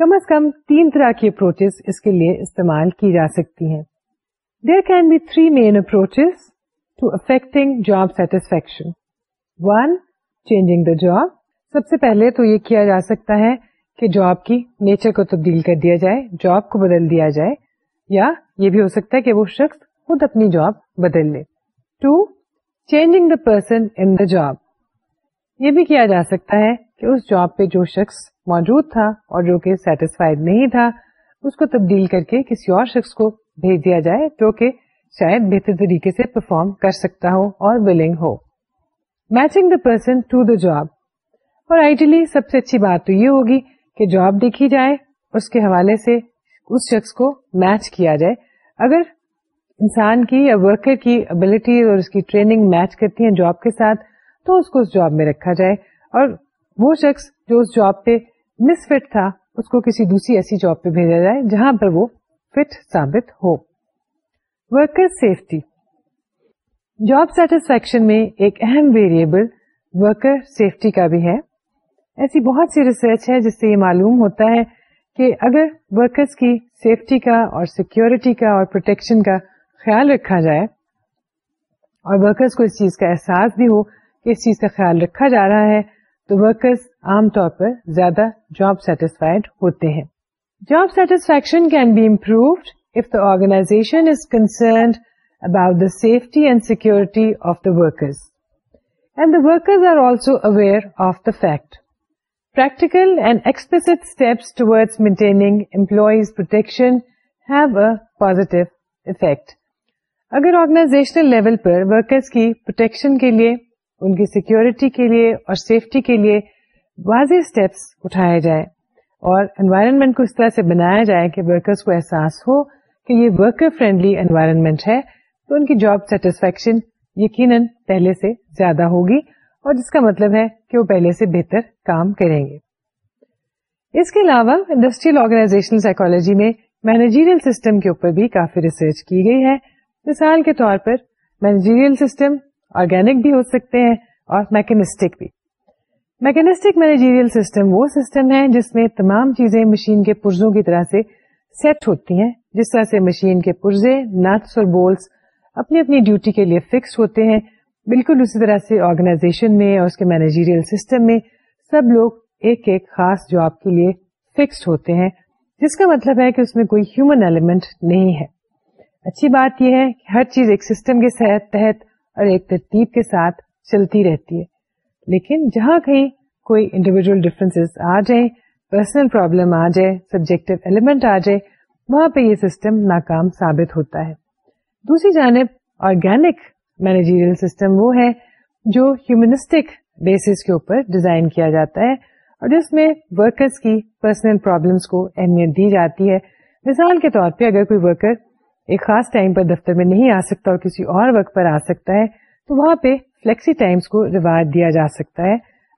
کم از کم تین طرح کی اپروچز اس کے لیے استعمال کی جا سکتی ہیں there can be three main approaches to affecting job satisfaction one changing the job سب سے پہلے تو یہ کیا جا سکتا ہے کہ جاب کی نیچر کو تبدیل کر دیا جائے جاب کو بدل دیا جائے یا یہ بھی ہو سکتا ہے کہ وہ شخص خود اپنی جاب بدل لے two changing the person in the job یہ بھی کیا جا سکتا ہے کہ اس جاب پہ جو شخص موجود تھا اور جو کہ سیٹسفائڈ نہیں تھا اس کو تبدیل کر کے کسی اور شخص کو بھیج دیا جائے جو کہ شاید بہتر طریقے سے پرفارم کر سکتا ہو اور willing who matching the person to the job اور آئیڈیلی سب سے اچھی بات تو یہ ہوگی کہ جاب دیکھی جائے اس کے حوالے سے اس شخص کو میچ کیا جائے اگر انسان کی یا ورکر کی ابلیٹی اور اس کی ٹریننگ میچ کرتی ہیں جاب کے ساتھ تو اس کو اس جاب میں رکھا جائے اور وہ شخص جو اس جاب پہ مس فٹ تھا اس کو کسی دوسری ایسی جاب پہ بھیجا جائے جہاں پر وہ فٹ ثابت ہو ورکر سیفٹی جاب سیٹسفیکشن میں ایک اہم ویریبل ورکر سیفٹی کا بھی ہے ایسی بہت سی ریسرچ ہے جس سے یہ معلوم ہوتا ہے کہ اگر ورکرس کی سیفٹی کا اور سیکورٹی کا اور پروٹیکشن کا خیال رکھا جائے اور ورکرس کو اس چیز کا احساس بھی ہو کہ اس چیز کا خیال رکھا جا رہا ہے تو ورکرس عام طور پر زیادہ جاب سیٹسفائڈ ہوتے ہیں job satisfaction can be improved if the organization is concerned about the safety and security of the workers and the also aware of the fact practical and explicit steps ٹوڈ maintaining employees protection have a positive impact اگر آرگنائزیشنل لیول پر ورکرس کی پروٹیکشن کے لیے ان کی سیکورٹی کے لیے اور سیفٹی کے لیے واضح اسٹیپس اٹھائے جائے اور انوائرمنٹ کو اس طرح سے بنایا جائے کہ ورکرس کو احساس ہو کہ یہ ورکر فرینڈلی انوائرمنٹ ہے تو ان کی جاب سیٹسفیکشن یقیناً پہلے سے زیادہ ہوگی اور جس کا مطلب ہے کہ وہ پہلے سے بہتر کام کریں گے اس کے علاوہ انڈسٹریل آرگنائزیشن سائیکولوجی میں مینیجیریل سسٹم کے اوپر بھی کافی ریسرچ کی گئی ہے مثال کے طور پر مینیجیریل آرگینک بھی ہو سکتے ہیں اور میکنسٹک بھی میکینسٹک مینیجیریل سسٹم وہ سسٹم ہے جس میں تمام چیزیں مشین کے پرزوں کی طرح سے سیٹ ہوتی ہیں جس طرح سے مشین کے پرزے نٹس اور بولس اپنی اپنی ڈیوٹی کے لیے فکس ہوتے ہیں بالکل اسی طرح سے آرگنائزیشن میں اور اس کے مینیجیریل سسٹم میں سب لوگ ایک ایک خاص جاب کے لیے ہوتے ہیں جس کا مطلب ہے کہ اس میں کوئی ہیومن ایلیمنٹ نہیں ہے اچھی بات یہ ہے کہ ہر چیز ایک سسٹم کے تحت اور ایک ترتیب کے ساتھ چلتی رہتی ہے لیکن جہاں کہیں کوئی انڈیویجل ڈفرینس آ جائیں پرسنل پرابلم آ جائے سبجیکٹو ایلیمنٹ آ جائے وہاں پہ یہ سسٹم ناکام ثابت ہوتا ہے دوسری جانب آرگینک مینیجیریل سسٹم وہ ہے جو ہیومنسٹک بیسس کے اوپر ڈیزائن کیا جاتا ہے اور جس میں ورکرس کی پرسنل پرابلمس کو اہمیت دی جاتی ہے مثال کے طور پہ اگر کوئی ورکر ایک خاص ٹائم پر دفتر میں نہیں آ سکتا اور کسی اور وقت پر آ سکتا ہے تو وہاں پہ فلیکسی ٹائمس کو ریوارڈ دیا جا سکتا ہے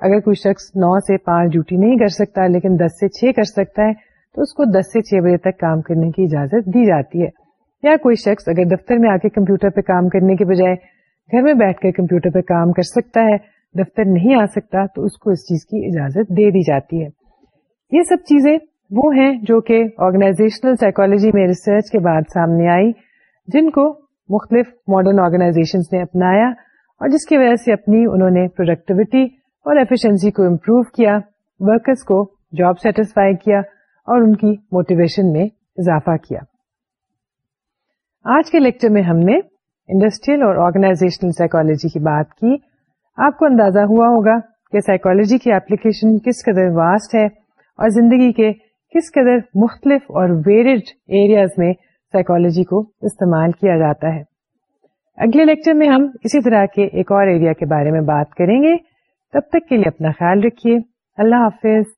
اگر کوئی شخص نو سے پانچ ڈیوٹی نہیں کر سکتا لیکن دس سے چھ کر سکتا ہے تو اس کو دس سے چھ بجے تک کام کرنے کی اجازت دی جاتی ہے یا کوئی شخص اگر دفتر میں آ کے کمپیوٹر پہ کام کرنے کے بجائے گھر میں بیٹھ کر کمپیوٹر پہ کام کر سکتا ہے دفتر نہیں آ سکتا تو اس کو اس چیز کی اجازت دے دی جاتی ہے یہ سب چیزیں وہ ہیں جو کہ آرگنائزیشنل سائیکولوجی میں ریسرچ کے بعد سامنے آئی جن کو مختلف ماڈرن آرگنائزیشن نے اپنایا اور جس کی وجہ سے اپنی انہوں نے پروڈکٹیوٹی اور ایفیشنسی کو امپروو کیا ورکرس کو جاب سیٹسفائی کیا اور ان کی موٹیویشن میں اضافہ کیا آج کے لیکچر میں ہم نے انڈسٹریل اور آرگنائزیشنل سائیکالوجی کی بات کی آپ کو اندازہ ہوا ہوگا کہ سائیکالوجی کی اپلیکیشن کس قدر واسٹ ہے اور زندگی کے کس قدر مختلف اور ویریڈ ایریاز میں سائیکولوجی کو استعمال کیا جاتا ہے اگلے لیکچر میں ہم اسی طرح کے ایک اور ایریا کے بارے میں بات کریں گے تب تک کے لیے اپنا خیال رکھیے اللہ حافظ